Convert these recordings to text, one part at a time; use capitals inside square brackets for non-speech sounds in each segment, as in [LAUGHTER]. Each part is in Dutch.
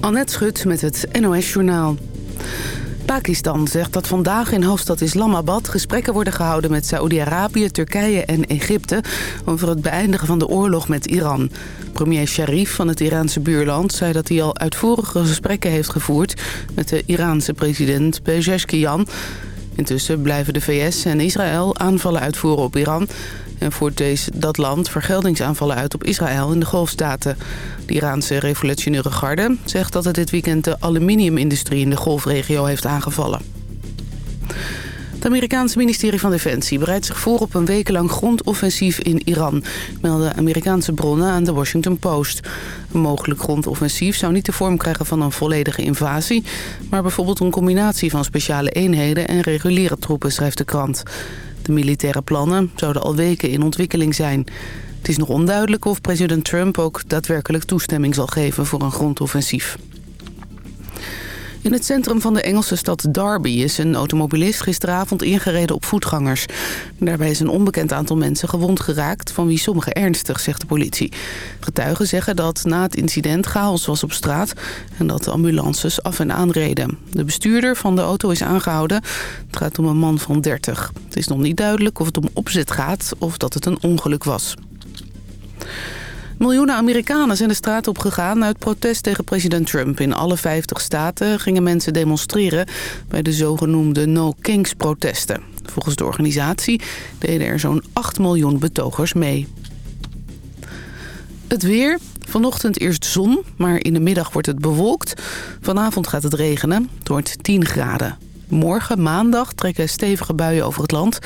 Annette Schut met het NOS Journaal. Pakistan zegt dat vandaag in hoofdstad Islamabad gesprekken worden gehouden met Saoedi-Arabië, Turkije en Egypte over het beëindigen van de oorlog met Iran. Premier Sharif van het Iraanse buurland zei dat hij al uitvoerige gesprekken heeft gevoerd met de Iraanse president Pezeshkian. Intussen blijven de VS en Israël aanvallen uitvoeren op Iran en voert deze, dat land vergeldingsaanvallen uit op Israël in de golfstaten. De Iraanse revolutionaire garde zegt dat het dit weekend de aluminiumindustrie in de golfregio heeft aangevallen. Het Amerikaanse ministerie van Defensie bereidt zich voor op een wekenlang grondoffensief in Iran, melden Amerikaanse bronnen aan de Washington Post. Een mogelijk grondoffensief zou niet de vorm krijgen van een volledige invasie, maar bijvoorbeeld een combinatie van speciale eenheden en reguliere troepen, schrijft de krant. De militaire plannen zouden al weken in ontwikkeling zijn. Het is nog onduidelijk of president Trump ook daadwerkelijk toestemming zal geven voor een grondoffensief. In het centrum van de Engelse stad Derby is een automobilist gisteravond ingereden op voetgangers. Daarbij is een onbekend aantal mensen gewond geraakt, van wie sommigen ernstig, zegt de politie. Getuigen zeggen dat na het incident chaos was op straat en dat de ambulances af en aan reden. De bestuurder van de auto is aangehouden. Het gaat om een man van 30. Het is nog niet duidelijk of het om opzet gaat of dat het een ongeluk was. Miljoenen Amerikanen zijn de straat op gegaan uit protest tegen president Trump. In alle 50 staten gingen mensen demonstreren bij de zogenoemde No Kings protesten. Volgens de organisatie deden er zo'n 8 miljoen betogers mee. Het weer. Vanochtend eerst zon, maar in de middag wordt het bewolkt. Vanavond gaat het regenen. Het wordt 10 graden. Morgen, maandag, trekken stevige buien over het land.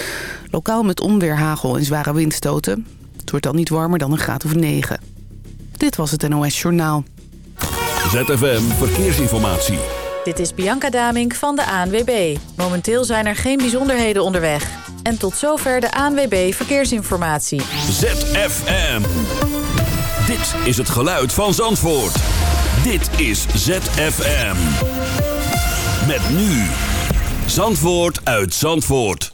Lokaal met onweer, hagel en zware windstoten. Wordt dan niet warmer dan een graad of 9. Dit was het NOS Journaal. ZFM Verkeersinformatie. Dit is Bianca Damink van de ANWB. Momenteel zijn er geen bijzonderheden onderweg. En tot zover de ANWB Verkeersinformatie. ZFM. Dit is het geluid van Zandvoort. Dit is ZFM. Met nu. Zandvoort uit Zandvoort.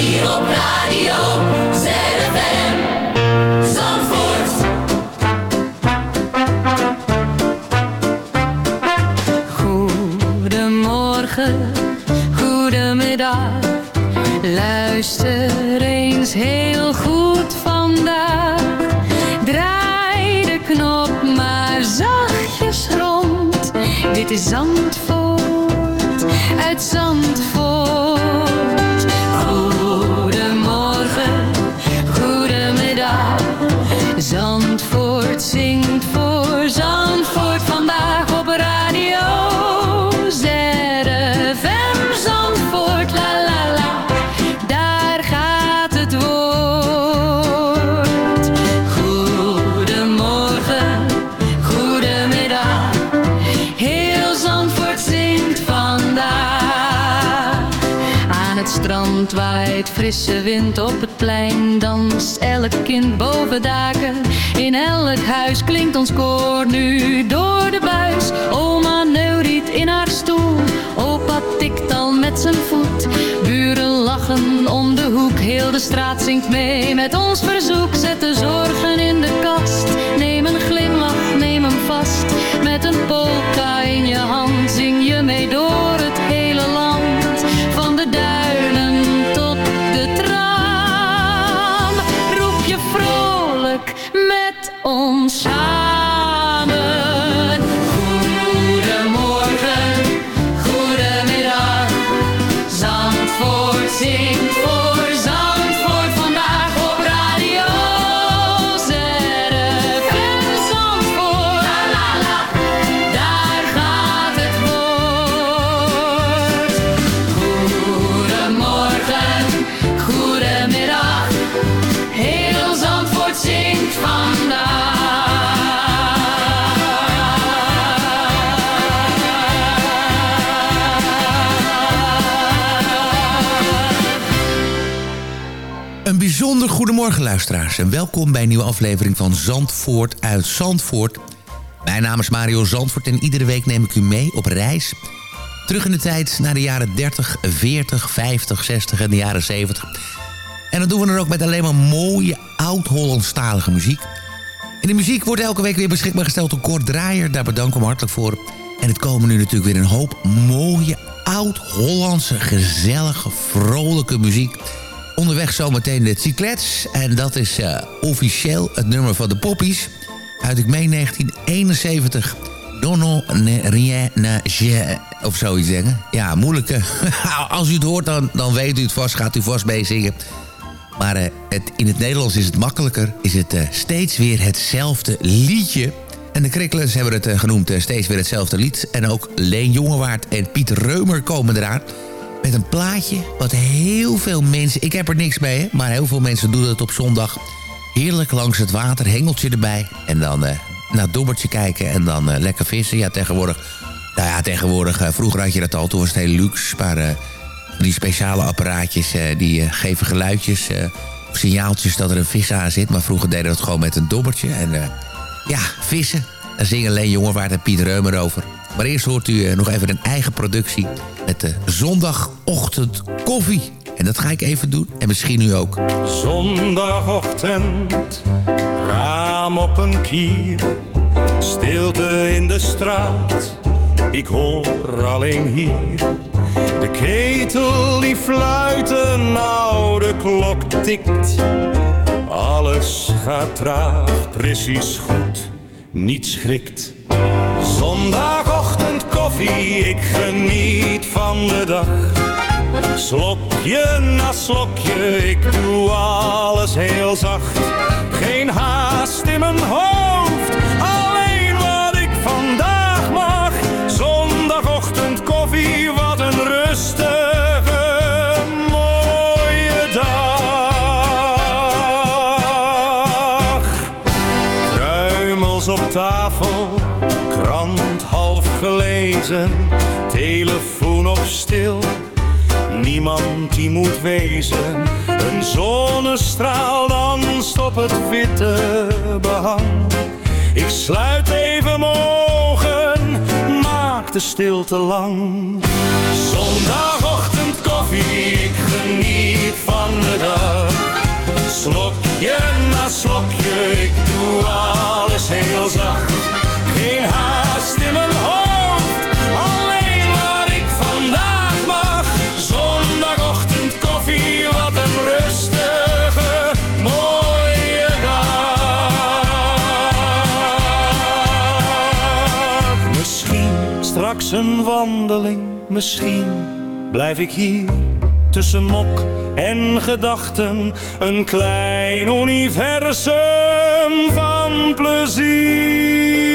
Hier op Radio ZFM. Zandvoort. Goedemorgen, goedemiddag. Luister eens heel goed vandaag. Draai de knop maar zachtjes rond. Dit is Zandvoort. Frisse wind op het plein, danst elk kind boven daken. In elk huis klinkt ons koor nu door de buis. Oma neuriet in haar stoel, opa tikt al met zijn voet. Buren lachen om de hoek, heel de straat zingt mee met ons verzoek. Zet de zorgen in de kast, goedemorgen luisteraars en welkom bij een nieuwe aflevering van Zandvoort uit Zandvoort. Mijn naam is Mario Zandvoort en iedere week neem ik u mee op reis. Terug in de tijd naar de jaren 30, 40, 50, 60 en de jaren 70. En dat doen we dan ook met alleen maar mooie oud-Hollandstalige muziek. En de muziek wordt elke week weer beschikbaar gesteld door Kort Draaier. Daar bedank ik hem hartelijk voor. En het komen nu natuurlijk weer een hoop mooie oud-Hollandse, gezellige, vrolijke muziek. Onderweg zometeen de Cyclets. En dat is eh, officieel het nummer van de Poppies. Uit, ik meen, 1971. Dono ne rien ne je, of zoiets zeggen. Ja, moeilijk. eh. [LAUGHS] Als u het hoort, dan, dan weet u het vast. Gaat u vast meezingen. Maar eh, in het Nederlands is het makkelijker. Is het eh, steeds weer hetzelfde liedje. En de Krikkelers hebben het genoemd steeds weer hetzelfde lied. En ook Leen Jongewaard en Piet Reumer komen eraan. Met een plaatje wat heel veel mensen... Ik heb er niks mee, maar heel veel mensen doen het op zondag. Heerlijk langs het water, hengeltje erbij. En dan eh, naar het dobbertje kijken en dan eh, lekker vissen. Ja, tegenwoordig... Nou ja, tegenwoordig... eh, vroeger had je dat al, toen was het heel luxe. Maar die speciale apparaatjes, die geven geluidjes... of signaaltjes dat er een vis aan zit. Maar vroeger deden we het gewoon met een dobbertje. En ja, vissen. Daar zingen Leen Jongewaard en Piet Reumer over. Maar eerst hoort u eh, nog even een eigen productie... met de zondagochtend koffie. En dat ga ik even doen. En misschien u ook. Zondagochtend, raam op een kier, stilte in de straat, ik hoor alleen hier. De ketel die fluit, een oude klok tikt, alles gaat traag, precies goed, niets schrikt. Zondagochtend koffie, ik geniet van de dag. Slokje na slokje, ik doe alles heel zacht. Geen haast in mijn hoofd, telefoon op stil. Niemand die moet wezen, een zonnestraal danst op het witte behang. Ik sluit even ogen, maak de stilte lang. Zondagochtend koffie, ik geniet van de dag. Slokje na slokje, ik doe alles heel zacht. Geen haast in mijn hoofd, een wandeling, misschien blijf ik hier tussen mok en gedachten. Een klein universum van plezier.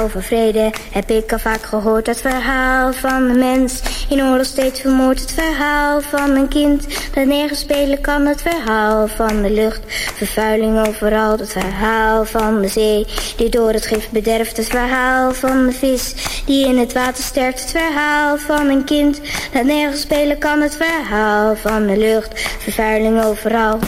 Over vrede heb ik al vaak gehoord. Het verhaal van de mens in oorlog steeds vermoord. Het verhaal van een kind dat nergens spelen kan. Het verhaal van de lucht, vervuiling overal. Het verhaal van de zee die door het gif bederft. Het verhaal van de vis die in het water sterft. Het verhaal van een kind dat nergens spelen kan. Het verhaal van de lucht, vervuiling overal.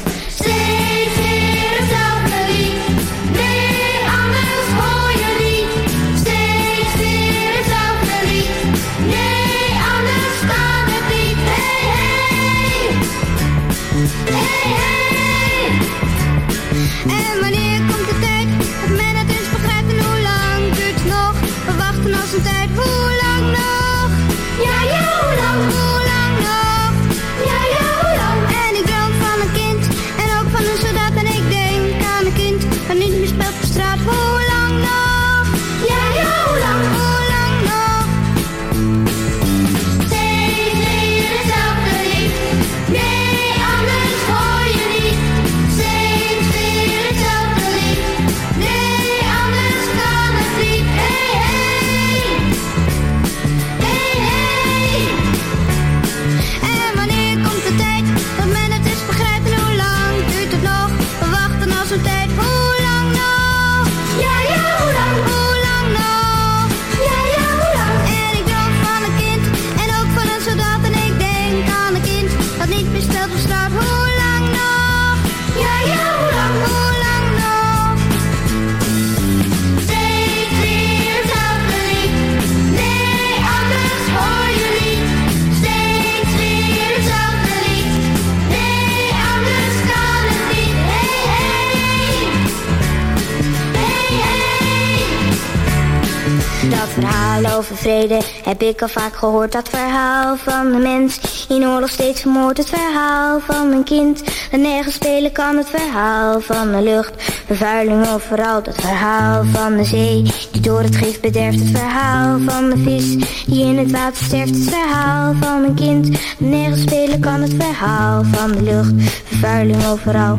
Vrede heb ik al vaak gehoord. Dat verhaal van de mens in oorlog steeds vermoord. Het verhaal van een kind dat nergens spelen kan. Het verhaal van de lucht, vervuiling overal. Het verhaal van de zee die door het gif bederft. Het verhaal van de vis die in het water sterft. Het verhaal van een kind dat nergens spelen kan. Het verhaal van de lucht, vervuiling overal.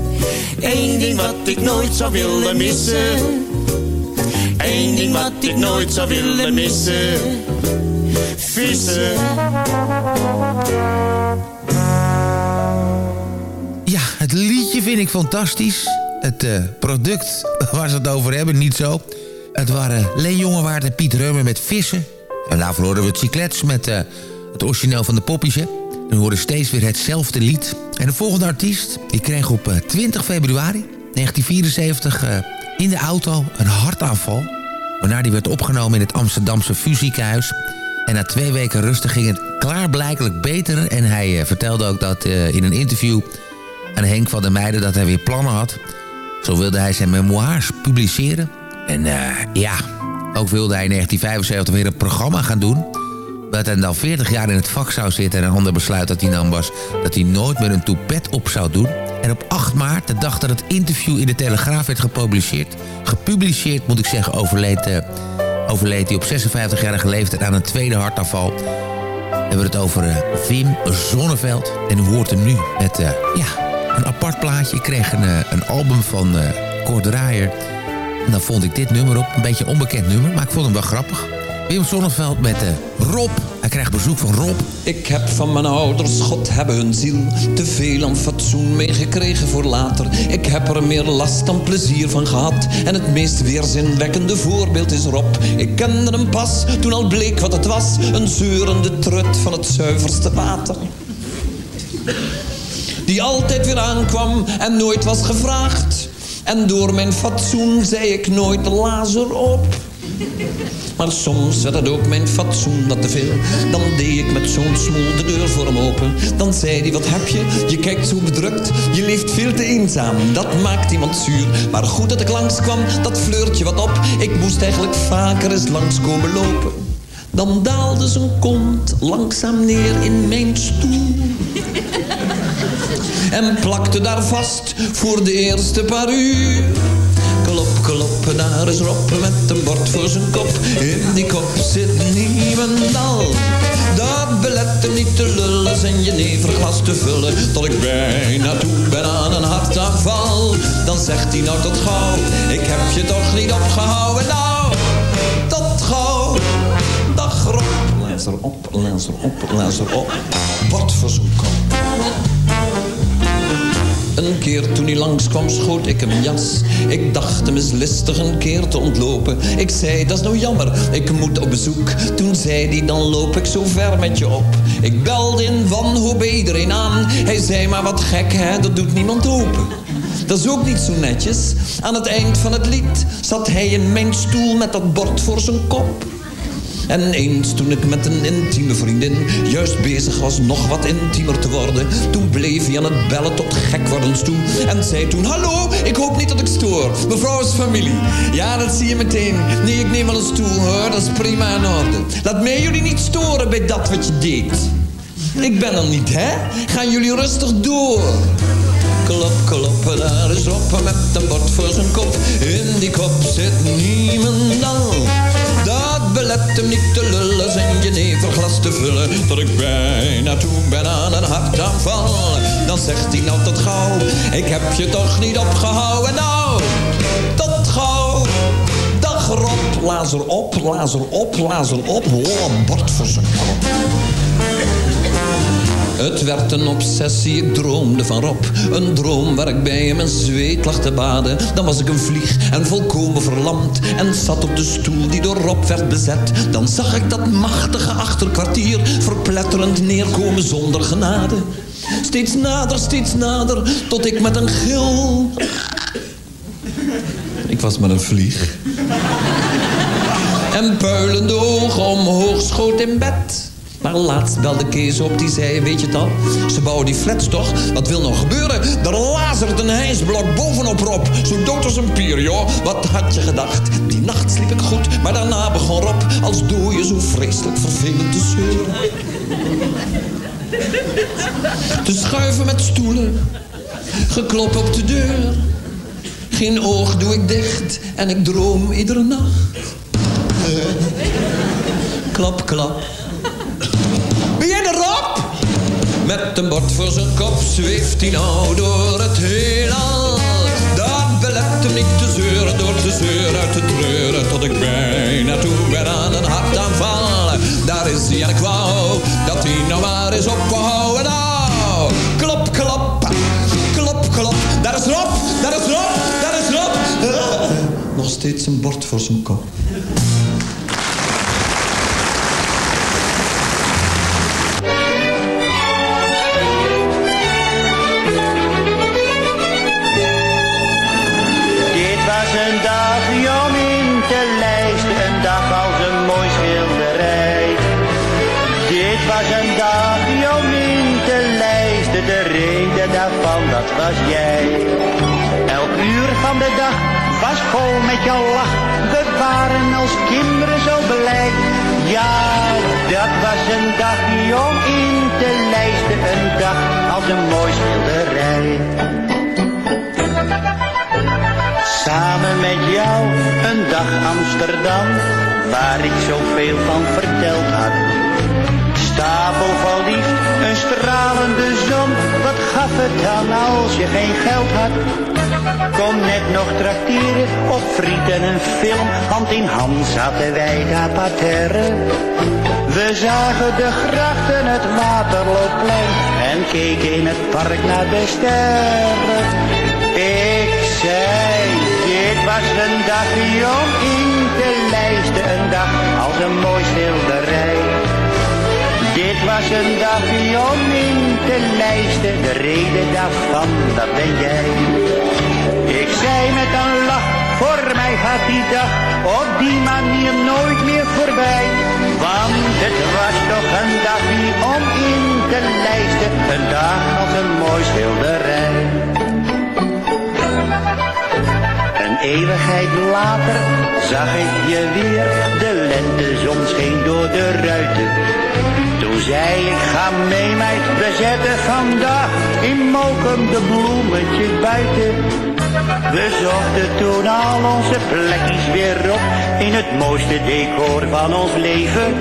Eén ding wat ik nooit zou willen missen. Eén ding wat ik nooit zou willen missen. Vissen. Ja, het liedje vind ik fantastisch. Het eh, product waar ze het over hebben, niet zo. Het waren Leen Jongewaard en Piet Reumer met Vissen. En daarvoor hoorden we het Cyclets met eh, het origineel van de poppies. hè. We hoorden steeds weer hetzelfde lied. En de volgende artiest, die kreeg op eh, 20 februari 1974 eh, in de auto een hartaanval. Waarna die werd opgenomen in het Amsterdamse Fusiekenhuis. En na twee weken rusten ging het klaarblijkelijk beter. En hij eh, vertelde ook dat eh, in een interview aan Henk van der Meijden... dat hij weer plannen had. Zo wilde hij zijn memoires publiceren. En eh, ja, ook wilde hij in 1975 weer een programma gaan doen... dat hij dan 40 jaar in het vak zou zitten... en een ander besluit dat hij nam was... dat hij nooit meer een toepet op zou doen... En op 8 maart, de dag dat het interview in de Telegraaf werd gepubliceerd... gepubliceerd, moet ik zeggen, overleed, eh, overleed hij op 56-jarige leeftijd aan een tweede hartaanval. We het over eh, Wim Zonneveld. En u hoort hem nu met eh, ja, een apart plaatje. Ik kreeg een, een album van Cor Draaier. En dan vond ik dit nummer op. Een beetje een onbekend nummer, maar ik vond hem wel grappig. Wim Zonneveld met eh, Rob. Hij krijgt bezoek van Rob. Ik heb van mijn ouders, God hebben hun ziel, te veel aan fatsoen meegekregen voor later. Ik heb er meer last dan plezier van gehad. En het meest weerzinwekkende voorbeeld is Rob. Ik kende hem pas toen al bleek wat het was. Een zeurende trut van het zuiverste water. Die altijd weer aankwam en nooit was gevraagd. En door mijn fatsoen zei ik nooit lazer op. Maar soms werd het ook mijn fatsoen dat te veel. Dan deed ik met zo'n smoel de deur voor hem open. Dan zei hij, wat heb je? Je kijkt zo bedrukt. Je leeft veel te eenzaam. Dat maakt iemand zuur. Maar goed dat ik langskwam, dat fleurt je wat op. Ik moest eigenlijk vaker eens langskomen lopen. Dan daalde zijn kont langzaam neer in mijn stoel. En plakte daar vast voor de eerste paar uur. Klop, klop, daar is Rob met een bord voor zijn kop. In die kop zit niemendal. Dat belet hem niet te lullen, zijn jeneverglas te vullen. Tot ik bijna toe ben aan een hartaanval. Dan zegt hij nou tot gauw, ik heb je toch niet opgehouden. Nou, tot gauw. Dag Rob. Lees erop, lees erop, lees erop. Bord voor zijn kop. Een keer toen hij langskwam schoot ik hem jas. Ik dacht hem eens listig een keer te ontlopen. Ik zei, dat is nou jammer, ik moet op bezoek. Toen zei hij, dan loop ik zo ver met je op. Ik belde in wanhoop bij iedereen aan. Hij zei, maar wat gek hè, dat doet niemand open. Dat is ook niet zo netjes. Aan het eind van het lied zat hij in mijn stoel met dat bord voor zijn kop. En eens toen ik met een intieme vriendin juist bezig was nog wat intiemer te worden, toen bleef hij aan het bellen tot gek wordens toe en zei toen: Hallo, ik hoop niet dat ik stoor. Mevrouw is familie. Ja, dat zie je meteen. Nee, ik neem wel een stoel hoor, dat is prima in orde. Laat mij jullie niet storen bij dat wat je deed. Ik ben er niet, hè? Gaan jullie rustig door. Klop, klop, daar is Rob met een bord voor zijn kop. In die kop zit niemendal. Belet hem niet te lullen, zijn jeneverglas te vullen. Tot ik bijna toe ben aan een hartaanval. Dan zegt hij nou tot gauw, ik heb je toch niet opgehouden. Nou, tot gauw. Dag Rob, lazer op, lazer op, lazer op. Een bord voor zijn kop. Het werd een obsessie, ik droomde van Rob. Een droom waar ik bij hem in zweet lag te baden. Dan was ik een vlieg en volkomen verlamd. En zat op de stoel die door Rob werd bezet. Dan zag ik dat machtige achterkwartier verpletterend neerkomen zonder genade. Steeds nader, steeds nader, tot ik met een gil... Ik was maar een vlieg. En puilende ogen omhoog schoot in bed. Maar laatst belde Kees op, die zei, weet je het al? Ze bouwen die flats toch? Wat wil nog gebeuren? Er lazert een hijsblok bovenop Rob. Zo dood als een pier, joh. Wat had je gedacht? Die nacht sliep ik goed, maar daarna begon Rob... als dooie zo vreselijk vervelend te zeuren. Te schuiven met stoelen. Geklop op de deur. Geen oog doe ik dicht en ik droom iedere nacht. Klap, klap. Met een bord voor zijn kop zweeft hij nou door het heelal. Dat belet hem niet te zeuren, door te zeuren te treuren. Tot ik bijna toe ben aan een hartaanval. Daar is hij en ik wou dat hij nou maar is opgehouden. Nou, klop, klop, klop, klop. Daar is Rob, daar is Rob, daar is Rob. Ah, Nog steeds een bord voor zijn kop. Dag Amsterdam, waar ik zoveel van verteld had. Stapel van lief, een stralende zon, wat gaf het dan als je geen geld had? Kom net nog trakteren op friet en een film, hand in hand zaten wij daar parterre. We zagen de grachten, het Waterloopplein en keken in het park naar de sterren. Was een dag om in te lijsten, een dag als een mooi schilderij. Dit was een dag om in te lijsten, de reden daarvan, dat ben jij. Ik zei met een lach, voor mij gaat die dag op die manier nooit meer voorbij. Want het was toch een dag om in te lijsten, een dag als een mooi schilderij. Eeuwigheid later zag ik je weer, de lentezon scheen door de ruiten. Toen zei ik, ga mee meid, we zetten vandaag in Mokum de bloemetjes buiten. We zochten toen al onze plekjes weer op, in het mooiste decor van ons leven.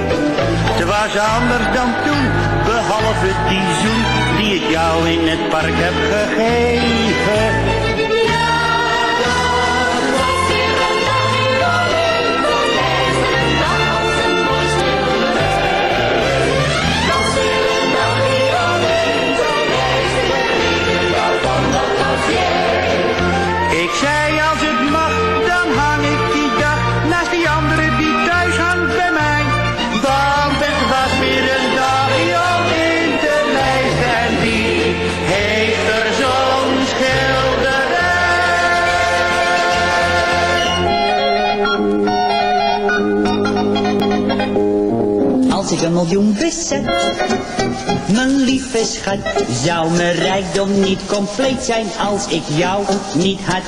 Het was anders dan toen, behalve die zoen, die ik jou in het park heb gegeven. Miljoen bezet. Mijn lieve schat, zou mijn rijkdom niet compleet zijn als ik jou niet had.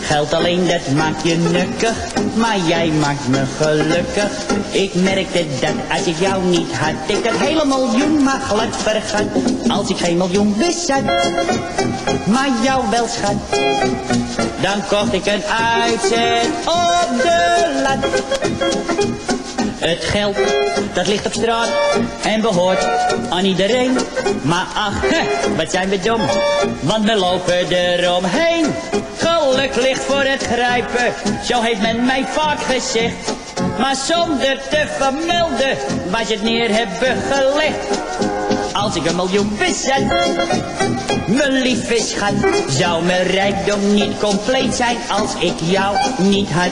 Geld alleen dat maakt je nukkig, maar jij maakt me gelukkig. Ik merkte dat als ik jou niet had, ik het hele miljoen maar glad vergat. Als ik geen miljoen bezat, maar jou wel schat. Dan kocht ik een uitzet op de lat. Het geld, dat ligt op straat en behoort aan iedereen. Maar ach, wat zijn we dom, want we lopen eromheen. Geluk ligt voor het grijpen, zo heeft men mij vaak gezegd. Maar zonder te vermelden waar ze het neer hebben gelegd. Als ik een miljoen bezat, mijn lieve schat, zou mijn rijkdom niet compleet zijn als ik jou niet had.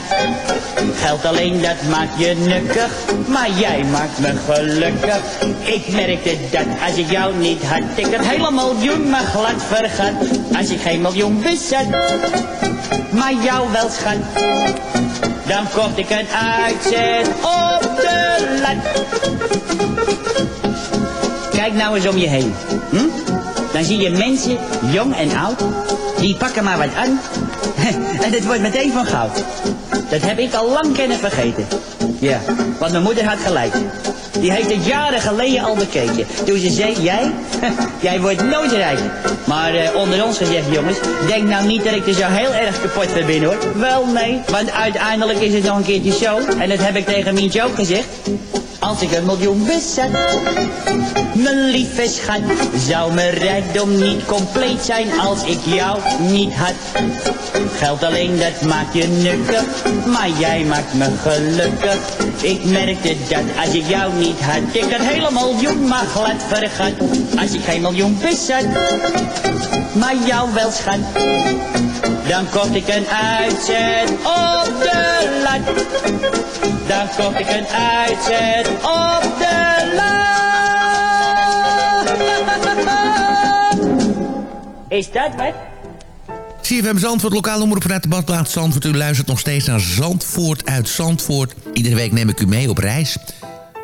Geld alleen dat maakt je nukkig, maar jij maakt me gelukkig. Ik merkte dat als ik jou niet had, ik het hele miljoen maar glad vergat. Als ik geen miljoen bezat, maar jou wel schat. Dan kocht ik een uitzet op de lat. Kijk nou eens om je heen. Hm? Dan zie je mensen, jong en oud, die pakken maar wat aan. [LAUGHS] en het wordt meteen van goud. Dat heb ik al lang kennen vergeten. Ja, want mijn moeder had gelijk. Die heeft het jaren geleden al bekeken. Toen ze zei, jij, [LAUGHS] jij wordt nooit rijk. Maar eh, onder ons gezegd, jongens, denk nou niet dat ik er zo heel erg kapot van ben, hoor. Wel, nee, want uiteindelijk is het nog een keertje zo. En dat heb ik tegen Mientje ook gezegd. Als ik een miljoen bezat, mijn lieve schat, zou mijn rijkdom niet compleet zijn als ik jou niet had. Geld alleen dat maakt je nukkig, maar jij maakt me gelukkig. Ik merkte dat als ik jou niet had, ik het hele miljoen maar glad vergat. Als ik geen miljoen bezat, maar jou wel schat. Dan kocht ik een uitzet op de lat. Dan kocht ik een uitzet op de lat. Is dat wat? CFM Zandvoort, lokale omroep vanuit de badplaats Zandvoort. U luistert nog steeds naar Zandvoort uit Zandvoort. Iedere week neem ik u mee op reis.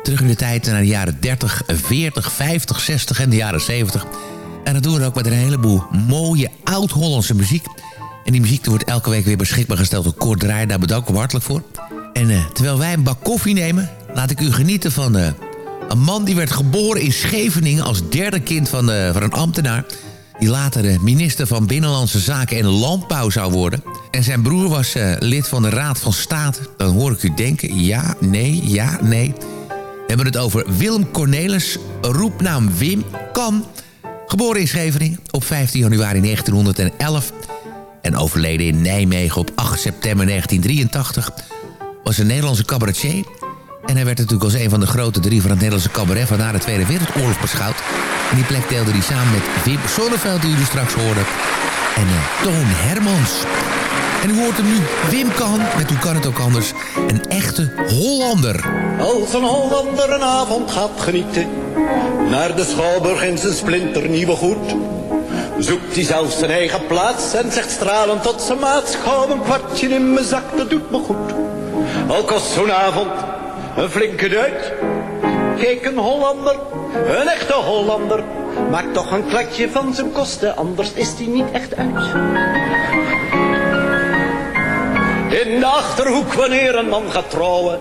Terug in de tijd naar de jaren 30, 40, 50, 60 en de jaren 70. En dat doen we ook met een heleboel mooie oud-Hollandse muziek. En die muziek wordt elke week weer beschikbaar gesteld door Kort Draai. Daar bedank ik hem hartelijk voor. En uh, terwijl wij een bak koffie nemen, laat ik u genieten van uh, een man die werd geboren in Scheveningen als derde kind van, uh, van een ambtenaar. Die later de minister van Binnenlandse Zaken en Landbouw zou worden. En zijn broer was lid van de Raad van State. Dan hoor ik u denken, ja, nee, ja, nee. We hebben het over Willem Cornelis, roepnaam Wim Kan. Geboren in Scheveningen op 15 januari 1911 en overleden in Nijmegen op 8 september 1983... was een Nederlandse cabaretier. En hij werd natuurlijk als een van de grote drie van het Nederlandse cabaret... van na de Tweede Wereldoorlog beschouwd. En die plek deelde hij samen met Wim Sonneveld, die jullie straks hoorden... en uh, Toon Hermans. En u hoort hem nu, Wim Kan, met hoe kan het ook anders... een echte Hollander. Als een Hollander een avond gaat genieten... naar de Schouwburg in zijn splinternieuwe goed... Zoekt hij zelfs zijn eigen plaats en zegt stralend tot zijn maat. Schouw een kwartje in mijn zak, dat doet me goed. Al kost zo'n avond een flinke duit. Kijk, een Hollander, een echte Hollander. Maakt toch een klatje van zijn kosten, anders is hij niet echt uit. In de Achterhoek, wanneer een man gaat trouwen,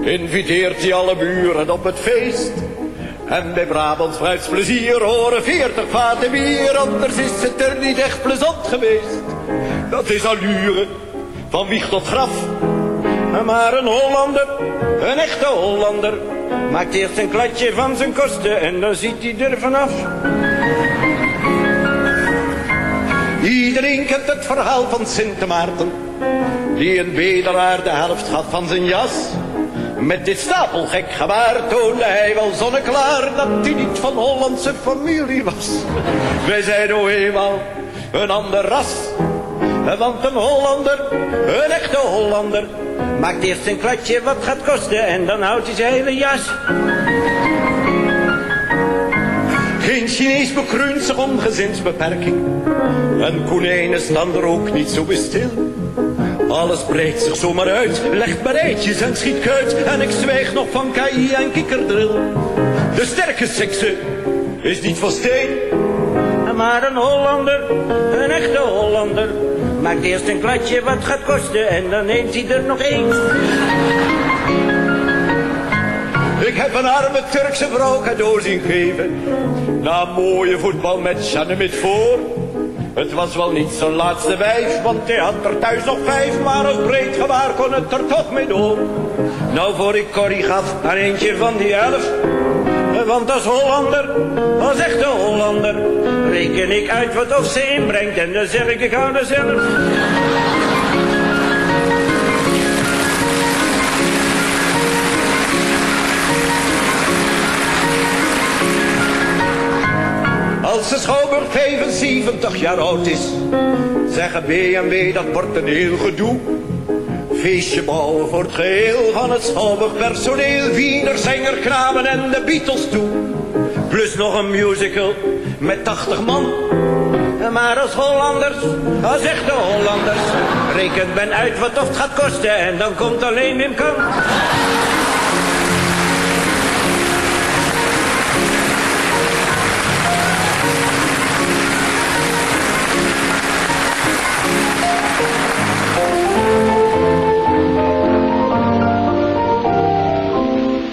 inviteert hij alle buren op het feest. En bij Brabants Fruits plezier horen veertig vaten bier, anders is het er niet echt plezant geweest. Dat is allure, van wieg tot graf. Maar een Hollander, een echte Hollander, maakt eerst een kladje van zijn kosten en dan ziet hij er vanaf. Iedereen kent het verhaal van Sint Maarten, die een bedelaar de helft gaf van zijn jas. Met dit stapelgek gebaar toonde hij wel zonneklaar dat hij niet van Hollandse familie was. Wij zijn nou eenmaal een ander ras. Want een Hollander, een echte Hollander, maakt eerst een kladje wat gaat kosten en dan houdt hij zijn hele jas. Geen Chinees bekruint zich om gezinsbeperking. En konijnen er ook niet zo stil. Alles breidt zich zomaar uit, legt maar eitjes en schiet kuit. En ik zwijg nog van KI en kikkerdril. De sterke sekse is niet van steen. Maar een Hollander, een echte Hollander. Maakt eerst een kladje wat gaat kosten en dan neemt hij er nog één. Ik heb een arme Turkse vrouw cadeau zien geven. Na mooie voetbal met Janemit voor. Het was wel niet zijn laatste wijf, want hij had er thuis nog vijf. Maar als breed gebaar kon het er toch mee door. Nou voor ik Corrie gaf aan eentje van die elf. Want als Hollander, als echte Hollander, reken ik uit wat of ze inbrengt. En dan zeg ik, ik hou er zelf. Als de Schouwburg 75 jaar oud is, zeggen B&B dat wordt een heel gedoe. Feestje bouwen voor het geheel van het Schouwburg personeel, Wiener, zanger, knamen en de Beatles toe. Plus nog een musical met 80 man. Maar als Hollanders, als echte Hollanders, rekent men uit wat of het gaat kosten en dan komt alleen Wim Kamp.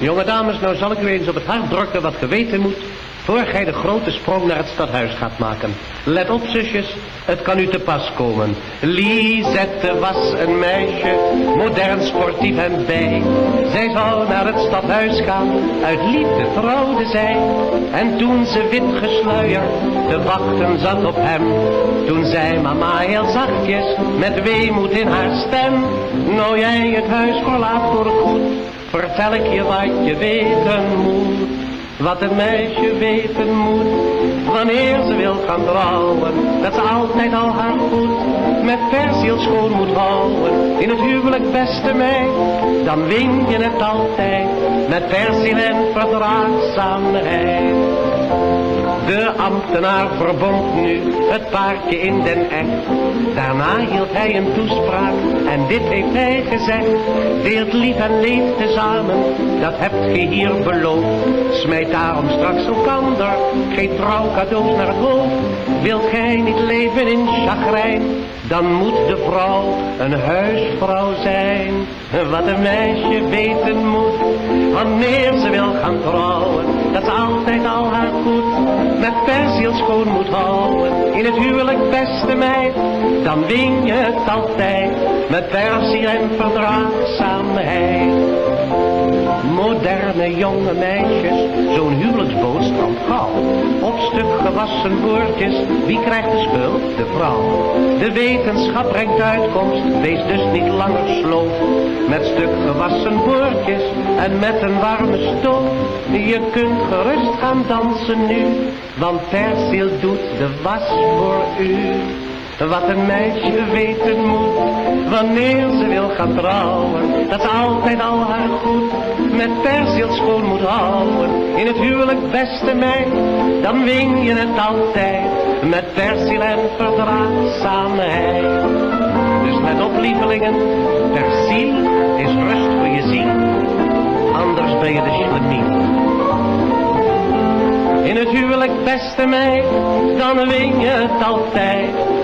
Jonge dames, nou zal ik u eens op het hart drukken wat geweten moet... voor gij de grote sprong naar het stadhuis gaat maken. Let op, zusjes, het kan u te pas komen. Lisette was een meisje, modern, sportief en bij. Zij zou naar het stadhuis gaan, uit liefde trouwde zij. En toen ze wit gesluierd te wachten zat op hem... toen zei mama heel zachtjes, met weemoed in haar stem... nou jij het huis verlaat voor goed vertel ik je wat je weten moet. Wat een meisje weten moet, wanneer ze wil gaan trouwen. Dat ze altijd al haar goed met persiel schoon moet houden. In het huwelijk beste meid, dan win je het altijd. Met persiel en verdraagzaamheid. De ambtenaar verbond nu het paardje in den echt. Daarna hield hij een toespraak en dit heeft hij gezegd. Deelt lief en leeft tezamen, dat hebt ge hier beloofd. Smijt daarom straks elkander, geen trouwcadeaus naar het hoofd. Wilt gij niet leven in chagrijn, dan moet de vrouw een huisvrouw zijn. Wat een meisje weten moet, wanneer ze wil gaan trouwen. Dat ze altijd al haar goed met persiel schoon moet houden. In het huwelijk beste meid, dan win je het altijd. Met persiel en verdraagzaamheid. Moderne jonge meisjes, zo'n huwelijksboodschap gauw. Op stuk gewassen woordjes, wie krijgt de schuld? De vrouw. De wetenschap brengt uitkomst, wees dus niet langer sloof. Met stuk gewassen woordjes en met een warme stof. Je kunt gerust gaan dansen nu, want persiel doet de was voor u. Wat een meisje weten moet, wanneer ze wil gaan trouwen. Dat ze altijd al haar goed met persiel schoon moet houden. In het huwelijk beste meid, dan win je het altijd. Met persiel en verdraagzaamheid. Dus let op lievelingen, persiel is rust voor je ziel. Anders ben je de schlemien. In het huwelijk beste meid, dan win je het altijd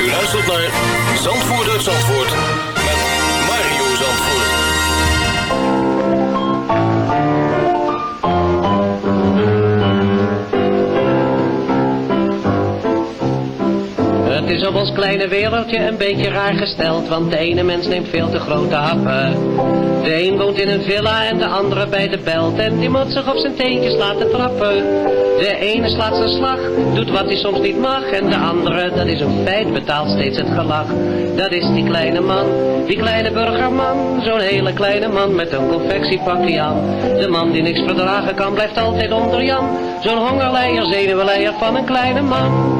U luistert naar Zandvoort uit Zandvoort met Mario Zandvoort. Het is op ons kleine wereldje een beetje raar gesteld, want de ene mens neemt veel te grote happen. De een woont in een villa en de andere bij de belt en die moet zich op zijn teentjes laten trappen. De ene slaat zijn slag, doet wat hij soms niet mag en de andere, dat is een feit, betaalt steeds het gelach. Dat is die kleine man, die kleine burgerman, zo'n hele kleine man met een confectiepakje aan. De man die niks verdragen kan, blijft altijd onder Jan, zo'n hongerleier, zenuwleier van een kleine man.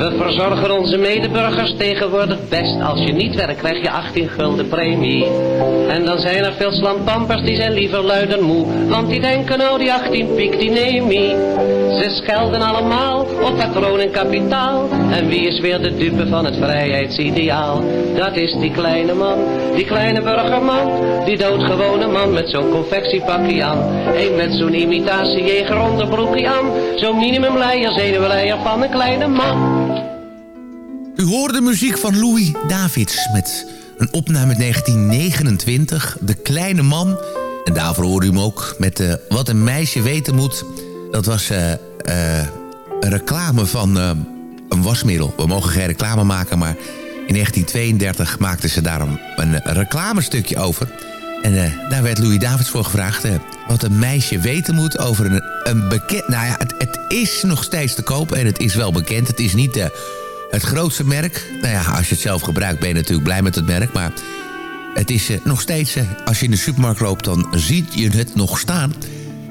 We verzorgen onze medeburgers tegenwoordig best. Als je niet werkt krijg je 18 gulden premie. En dan zijn er veel slampampers die zijn liever luider moe. Want die denken nou die 18 piek die neem. Ze schelden allemaal op patroon en kapitaal. En wie is weer de dupe van het vrijheidsideaal? Dat is die kleine man, die kleine burgerman. Die doodgewone man met zo'n confectiepakje aan. Eén met zo'n imitatiejeger onderbroekje aan. Zo'n minimumleier, zenuwleier van een kleine man. U hoorde de muziek van Louis Davids met een opname uit 1929, De Kleine Man. En daarvoor hoorde u hem ook met uh, Wat een meisje weten moet. Dat was uh, uh, een reclame van een wasmiddel. We mogen geen reclame maken, maar in 1932 maakten ze daar een, reclamestukje over. En daar werd Louis Davids voor gevraagd... wat een meisje weten moet over een, een bekend... Nou ja, het, het, is nog steeds te kopen en het is wel bekend. Het is niet het grootste merk. Nou ja, als je het zelf gebruikt ben je natuurlijk blij met het merk. Maar het is uh, nog steeds, uh, als je in de supermarkt loopt, dan ziet je het nog staan.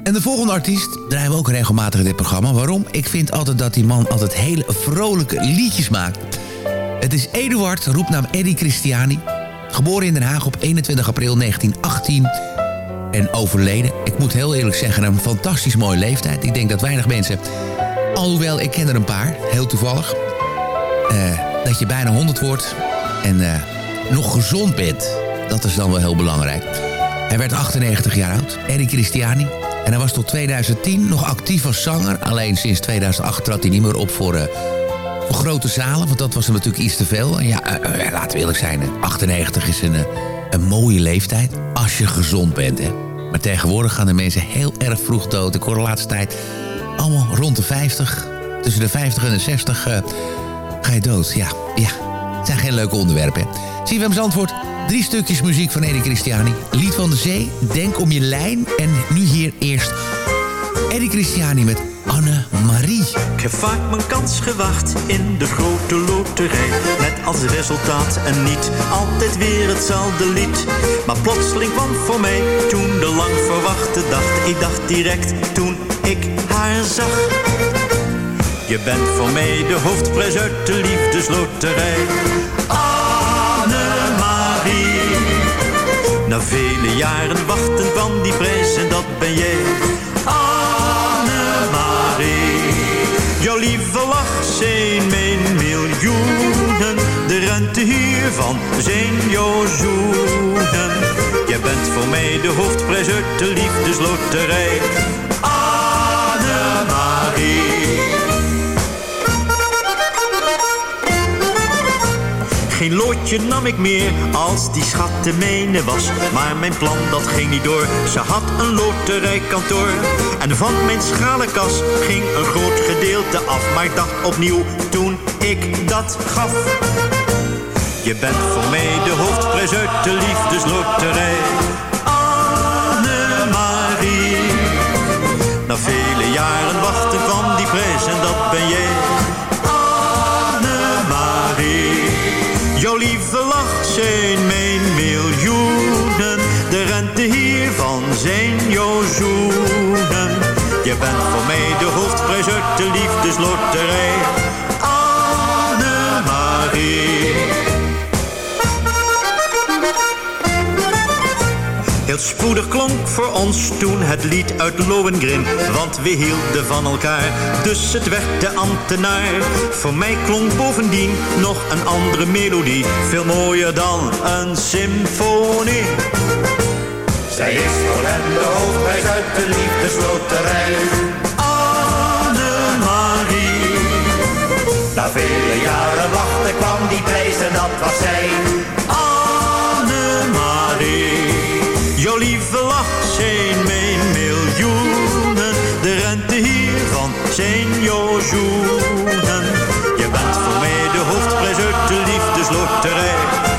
En de volgende artiest draaien we ook regelmatig in dit programma. Waarom? Ik vind altijd dat die man altijd hele vrolijke liedjes maakt. Het is Eduard, roepnaam Eddie Christiani. Geboren in Den Haag op 21 april 1918 en overleden. Ik moet heel eerlijk zeggen, een fantastisch mooie leeftijd. Ik denk dat weinig mensen, alhoewel ik ken er een paar, heel toevallig... Uh, dat je bijna 100 wordt en uh, nog gezond bent. Dat is dan wel heel belangrijk. Hij werd 98 jaar oud, Eddie Christiani. En hij was tot 2010 nog actief als zanger. Alleen sinds 2008 trad hij niet meer op voor, uh, voor grote zalen. Want dat was hem natuurlijk iets te veel. En ja, laten we eerlijk zijn. 98 is een, een mooie leeftijd. Als je gezond bent, hè. Maar tegenwoordig gaan de mensen heel erg vroeg dood. Ik hoor de laatste tijd allemaal rond de 50. Tussen de 50 en de 60 Ja, ja. Het zijn geen leuke onderwerpen. Hem antwoord? Drie stukjes muziek van Eddie Christiani. Lied van de Zee, Denk om je lijn. En nu hier eerst Eddie Christiani met Anne-Marie. Ik heb vaak mijn kans gewacht in de grote loterij. Net als resultaat en niet altijd weer hetzelfde lied. Maar plotseling kwam voor mij toen de lang verwachte dag. Ik dacht direct toen ik haar zag. Je bent voor mij de hoofdprijs uit de liefdesloterij. Anne-Marie. Na vele jaren wachten van die prijs en dat ben jij. Anne-Marie. Jouw lieve lach zijn mijn miljoenen. De rente hiervan zijn jouw zoenen. Je bent voor mij de hoofdprijs uit de liefdesloterij. Geen loodje nam ik meer als die schat de mijne was. Maar mijn plan dat ging niet door. Ze had een loterijkantoor. En van mijn schalenkast ging een groot gedeelte af. Maar ik dacht opnieuw toen ik dat gaf. Je bent voor mij de hoofdprijs uit de liefdesloterij. Annemarie. Na vele jaren wachten kwam die prijs en dat ben jij. Bent voor mij de hoofdprijs uit de liefdesloterij. Annemarie. Heel spoedig klonk voor ons toen het lied uit Lohengrin. Want we hielden van elkaar, dus het werd de ambtenaar. Voor mij klonk bovendien nog een andere melodie. Veel mooier dan een symfonie. Zij is de hoofdprijs uit de liefdesloterij. Annemarie. Na vele jaren wachten kwam die prijs en dat was zij. Annemarie. Jouw lieve lach zijn mijn miljoenen. De rente hiervan zijn jouw zoenen. Je bent voor mij de hoofdprijs uit de liefdesloterij.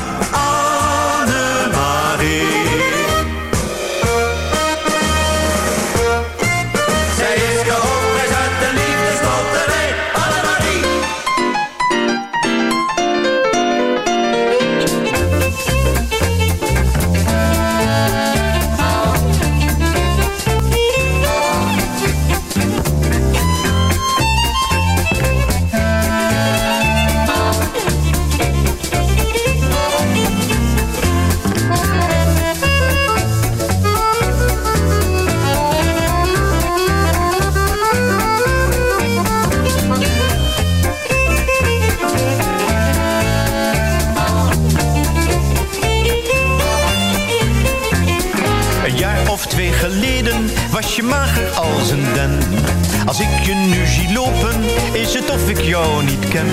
Was je mager als een den. Als ik je nu zie lopen, is het of ik jou niet ken.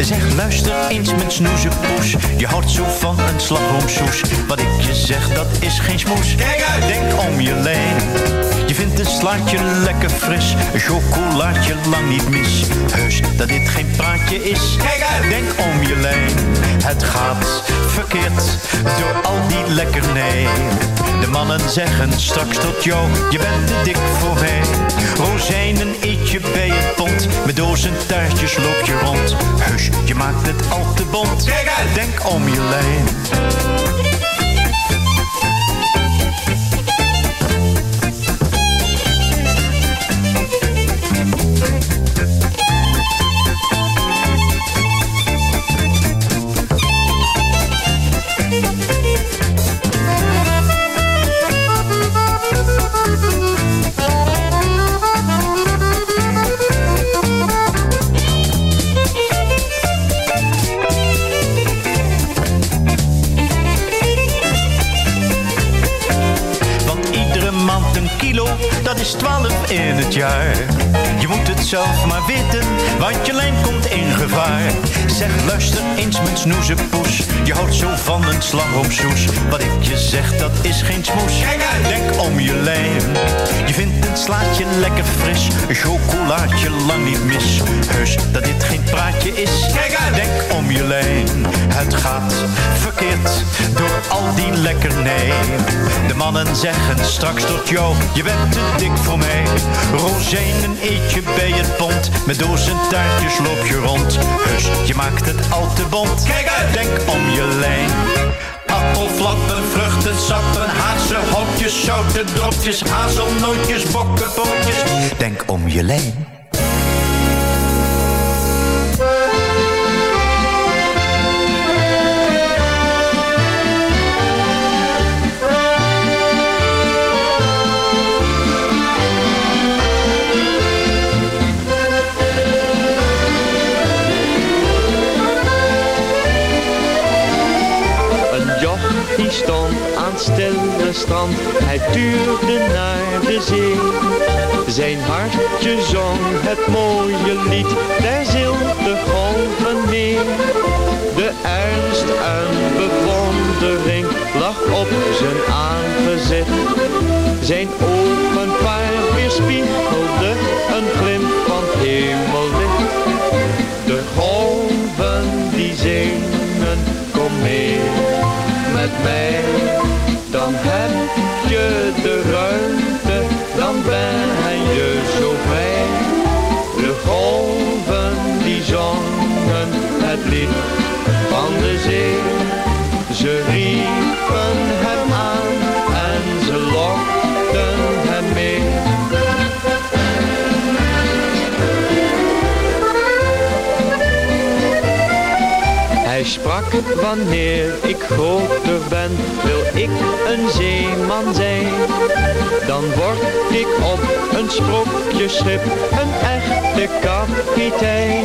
Zeg, luister eens mijn snoezepoes. Je houdt zo van een slagroomsoes. Wat ik je zeg, dat is geen smoes. Kijk uit! Denk om je lijn. Je vindt een slaatje lekker fris. Een chocolaatje lang niet mis. Heus, dat dit geen praatje is. Kijk uit! Denk om je lijn. Het gaat verkeerd door al die lekkernij. De mannen zeggen straks tot jou, je bent te dik voor mij. Rozijnen eet je bij het pond, met dozen taartjes loop je rond. Heus, je maakt het al te uit! Denk om je lijn. Zelf maar weten, want je lijn komt in gevaar. Zeg, luister eens mijn snoezepoes. Je houdt zo van een slagroomsoes. Wat ik je zeg, dat is geen smoes. Denk om je lijn. Je vindt een slaatje lekker fris. Een chocolaatje lang niet mis. Heus, dat dit geen praatje is. Denk om je lijn. Het gaat verkeerd door al die lekkernij. De mannen zeggen straks tot jou, je bent te dik voor mij. Rozijnen eet je bij het pond, met dozen taartjes loop je rond. Heus, je maakt het al te bond. Kijk uit, denk om je lijn. Appelflappen, vruchtensappen, hazenhokjes, zoute dropjes, hazelnootjes, bokkenpootjes. Denk om je lijn. Een joch die stond aan stille tuurde naar de zee. Zijn hartje zong het mooie lied der zilte golven neer. De ernst en bewondering lag op zijn aangezicht. Zijn ogen paar weerspiegelden een glimp van hemellicht. De golven die zingen, kom mee met mij. Van de zee. Ze riepen hem aan en ze lokten hem mee. Hij sprak, wanneer ik groter ben, wil ik een zeeman zijn. Dan word ik op een sprookjesschip een echte kapitein.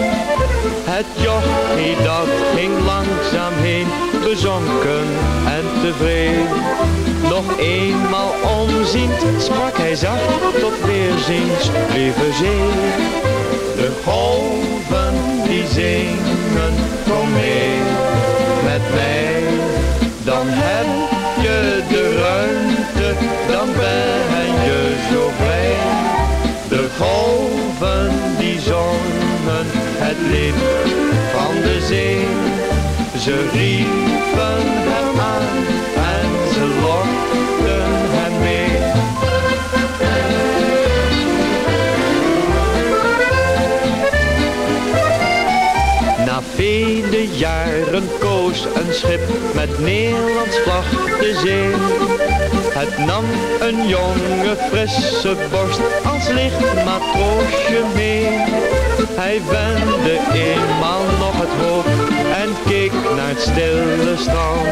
Het jochie dat ging langzaam heen, bezonken en tevreden. Nog eenmaal omziend sprak hij zacht tot weerziens, lieve zee. Van de zee. Ze riepen vele jaren koos een schip met Nederlands vlag de zee. Het nam een jonge frisse borst als licht matroosje mee. Hij wendde eenmaal nog het hoofd en keek naar het stille strand.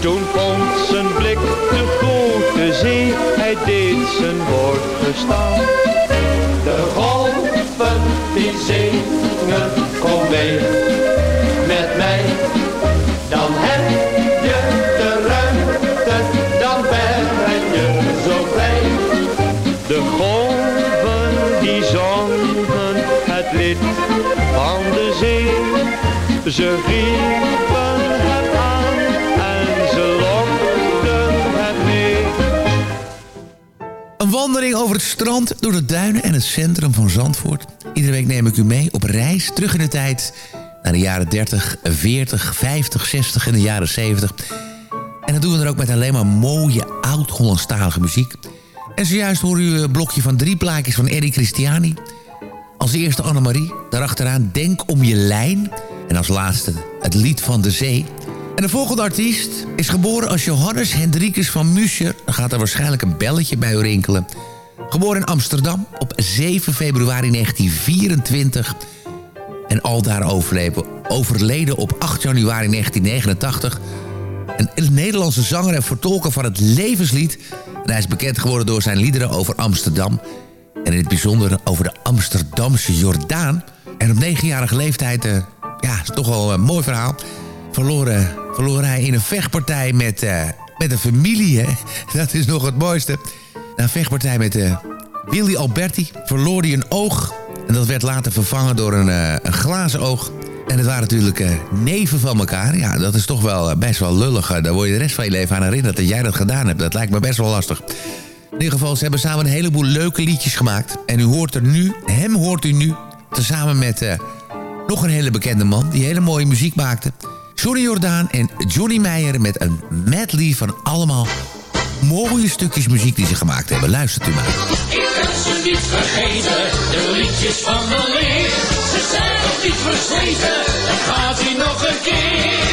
Toen vond zijn blik de grote zee, hij deed zijn woord gestaan. De golven die zingen, kom mee met mij. Dan heb je de ruimte, dan ben je zo vrij. De golven die zongen het lied van de zee. Ze riepen hem aan en ze lokten hem mee. Een wandeling over het strand, door de duinen en het centrum van Zandvoort. Iedere week neem ik u mee op reis terug in de tijd... naar de jaren 30, 40, 50, 60 en de jaren 70. En dat doen we dan ook met alleen maar mooie oud-Hollandstalige muziek. En zojuist hoor u een blokje van drie plaatjes van Eddie Christiani. Als eerste Annemarie, daarachteraan Denk om je lijn... en als laatste het lied van de zee... En de volgende artiest is geboren als Johannes Hendrikus van Muscher. Dan gaat er waarschijnlijk een belletje bij u rinkelen. Geboren in Amsterdam op 7 februari 1924. En al daar overleven, overleden op 8 januari 1989. Een Nederlandse zanger en vertolker van het levenslied. En hij is bekend geworden door zijn liederen over Amsterdam. En in het bijzonder over de Amsterdamse Jordaan. En op negenjarige leeftijd, eh, ja, is toch wel een mooi verhaal verloor, eh, verloor hij in een vechtpartij met, eh, met een familie. [LAUGHS] Dat is nog het mooiste. Na een vechtpartij met uh, Willy Alberti verloor hij een oog. En dat werd later vervangen door een, eh, glazen oog. En het waren natuurlijk eh, neven van elkaar. Ja, dat is toch wel eh, best wel lullig. Eh, Daar word je de rest van je leven aan herinnerd dat jij dat gedaan hebt. Dat lijkt me best wel lastig. In ieder geval, ze hebben samen een heleboel leuke liedjes gemaakt. En u hoort er nu, hem hoort u nu, tezamen met eh, nog een hele bekende man... die hele mooie muziek maakte. Johnny Jordaan en Johnny Meijer met een medley van allemaal mooie stukjes muziek die ze gemaakt hebben. Luistert u maar. Ik ben ze niet vergeten, de liedjes van de leer. Ze zijn nog niet versleten, dan gaat hij nog een keer.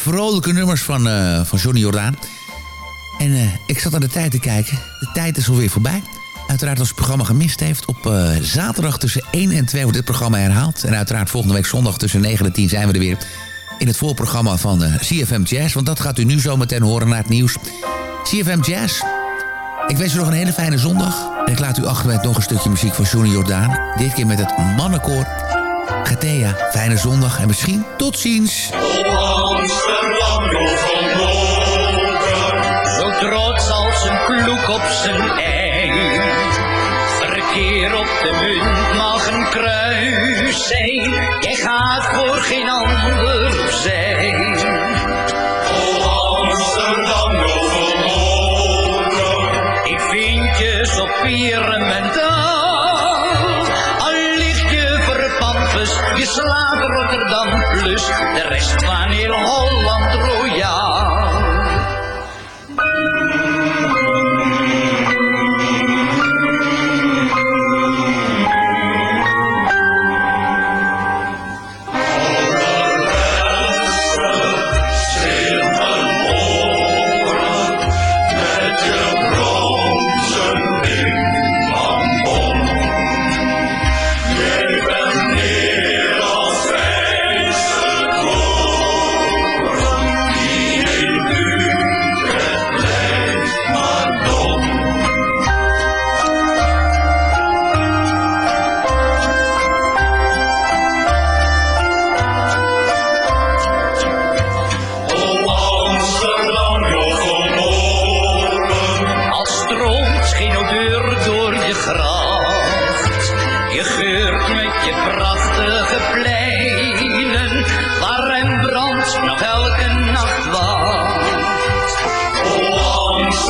vrolijke nummers van, uh, van Johnny Jordaan. En eh, ik zat aan de tijd te kijken. De tijd is alweer voorbij. Uiteraard als het programma gemist heeft. Op eh, zaterdag tussen 1 en 2 wordt dit programma herhaald. En uiteraard volgende week zondag tussen 9 en 10 zijn we er weer. In het voorprogramma van CFM Jazz. Want dat gaat u nu zometeen horen naar het nieuws. CFM Jazz. Ik wens u nog een hele fijne zondag. En ik laat u achter met nog een stukje muziek van Johnny Jordaan. Dit keer met het mannenkoor Gatea. Fijne zondag en misschien tot ziens. Amsterdam van. Zo trots als een kloek op zijn ei. Verkeer op de munt mag een kruis zijn. Jij gaat voor geen ander zijn. Oh Amsterdam van. Ik vind je zo piramentaal. Dus je slaat Rotterdam, plus de rest van heel Holland royaal.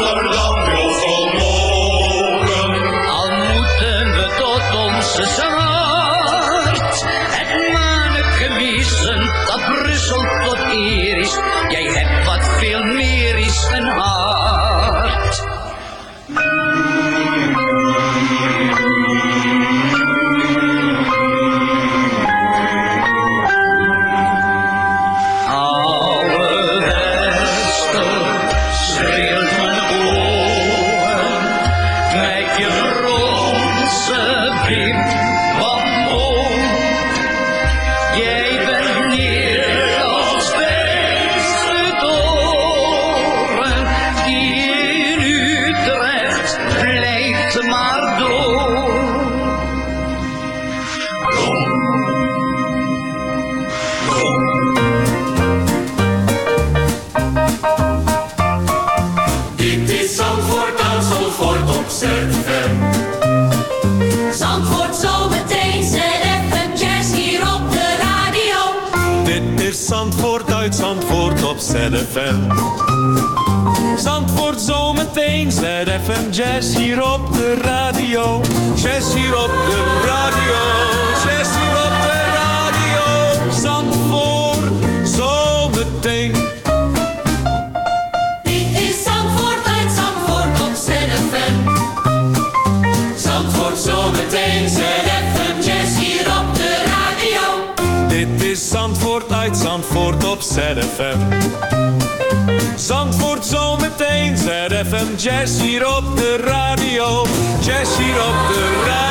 Amsterdam wil vermogen. Al moeten we tot onze zwart het manen missen dat Brussel tot eer is. Jij hebt wat veel meer ZFM. Zandvoort zometeen, ZFM Jazz hier op de radio. Jazz hier op de radio. Jazz hier op de radio. Zandvoort uit Zandvoort op ZFM. Zandvoort zometeen, ZFM Jazz hier op de radio. Jazz hier op de radio.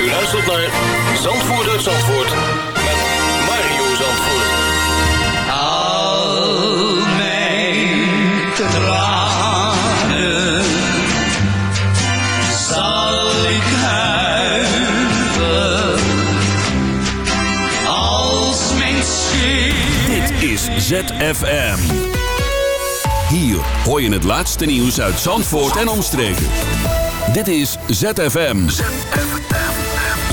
U luistert naar Zandvoort uit Zandvoort met Mario Zandvoort. Al mijn tranen zal ik huilen als mijn schip. Dit is ZFM. Hier hoor je het laatste nieuws uit Zandvoort en omstreken. Dit is ZFM.